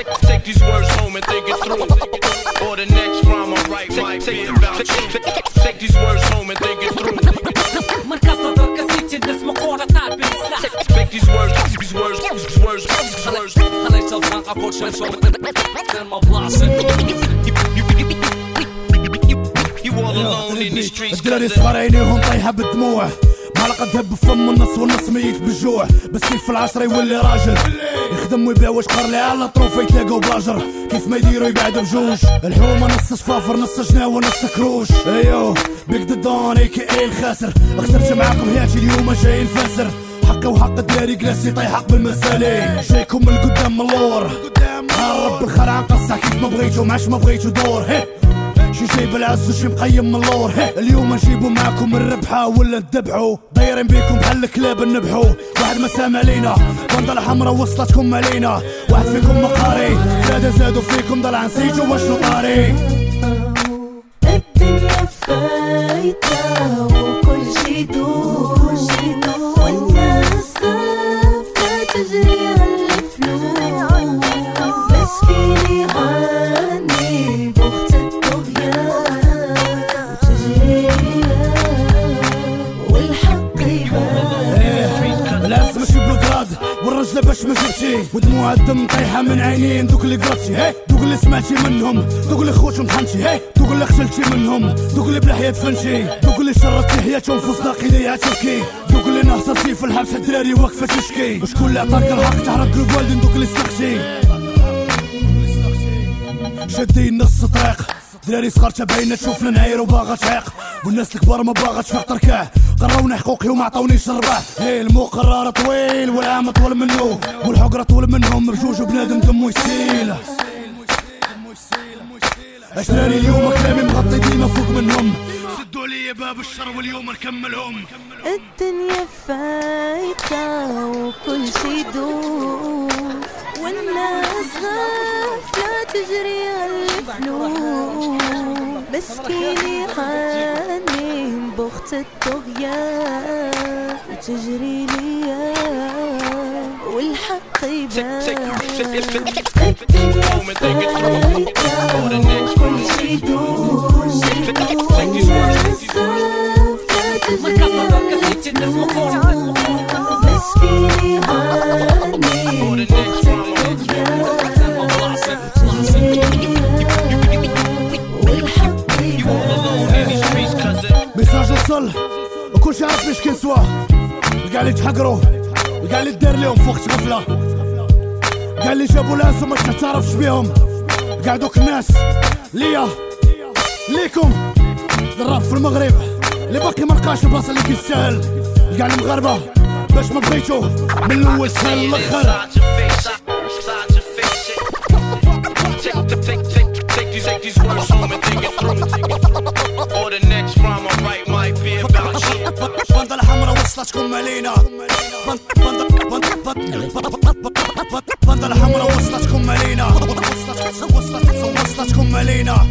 Take, take these words home and think it through. Or the next rhyme I write might be about you. Take these words home and think it through. مركز صدر كاسيتي الناس مقورة تعب بالسلاح Take these words, these words, these words, these words. خليت الفرقة كل شيء شو ما بلاصة You all alone in the streets. الدراري cause صغار عينيهم طايحة بالدموع معلقة ذهب بفم النص والنص ميت بالجوع. بس كيف في العشرة يولي راجل؟ يخدم ويبيع واش قار لي على طروفة يتلاقوا باجر كيف ما يديروا يبعدوا بجوج الحومة نص شفافر نص جناوة نص كروش. أيوه بيك دون اي كي اي الخاسر. خسرت معاكم هياتي اليوم جاي نفسر حقه وحق الدراري جلاسي طيحق بالمسالي. جايكم من القدام من اللور هرب بالخلع نقصع كيف ما بغيتو معاش ما بغيتو دور. هي. شي جايب العز وشي مقيم من اللور. اليوم نجيبو معاكم الربحة ولا ندبحو دايرين بيكم بحال الكلاب نبحو واحد ما سامع لينا بندلة حمرا وصلتكم علينا واحد فيكم مقاري زاد زادوا فيكم ضلع نسيتو واش طاري. الدنيا فايتة ماشي بلوكراد والرجلة باش ما جبتي ودموع الدم طايحة من عينين. دوك اللي قربتي هي. دوك اللي سمعتي منهم. دوك اللي خوتهم طحنتي هي. دوك اللي خجلتي منهم. دوك اللي بلا حياة فنتي دوك اللي شرطتي حياتهم في صداقي ليها تبكي دوك اللي نهصرتي في الحبس الدراري واقفة تشكي. وشكون اللي عطاك الحق تعرف قلوب والدين دوك اللي سلختي شادين نص طريق. دراري صغار تابعينا تشوفنا نعير وباغا تعيق والناس الكبار ما باغا تفيق تركاه قراونا حقوقي وما عطاونيش الرباح هي المقرر طويل والعام طول منه. والحقرة طول منهم بجوج وبنادم دمو يسيل اشراري اليوم كلامي مغطي ديما فوق منهم. سدوا لي باب الشر واليوم نكملهم. الدنيا فايتة وكل شي دور والناس غافلة تجري الفلوس. مسكين يعاني بوقت الطغيان وتجري ليا والحق يبان وكل شي تجري وصل وكل شي عارف فيش كان سوا. الكاع اللي تحقروا. الكاع اللي دار ليهم في وقت غفله كاع اللي جابوا ناس وما تعرفش بيهم. كاع دوك الناس ليا ليكم. الراب في المغرب اللي باقي ما لقاش البلاصة اللي كيستاهل كاع المغاربه باش ما بغيتو من الأول سهل للاخر بندلة حمرا وصلتكم علينا بند- بند- بند- بند- بند- بندلة حمرا وصلتكم وصلت- وصلتكم علينا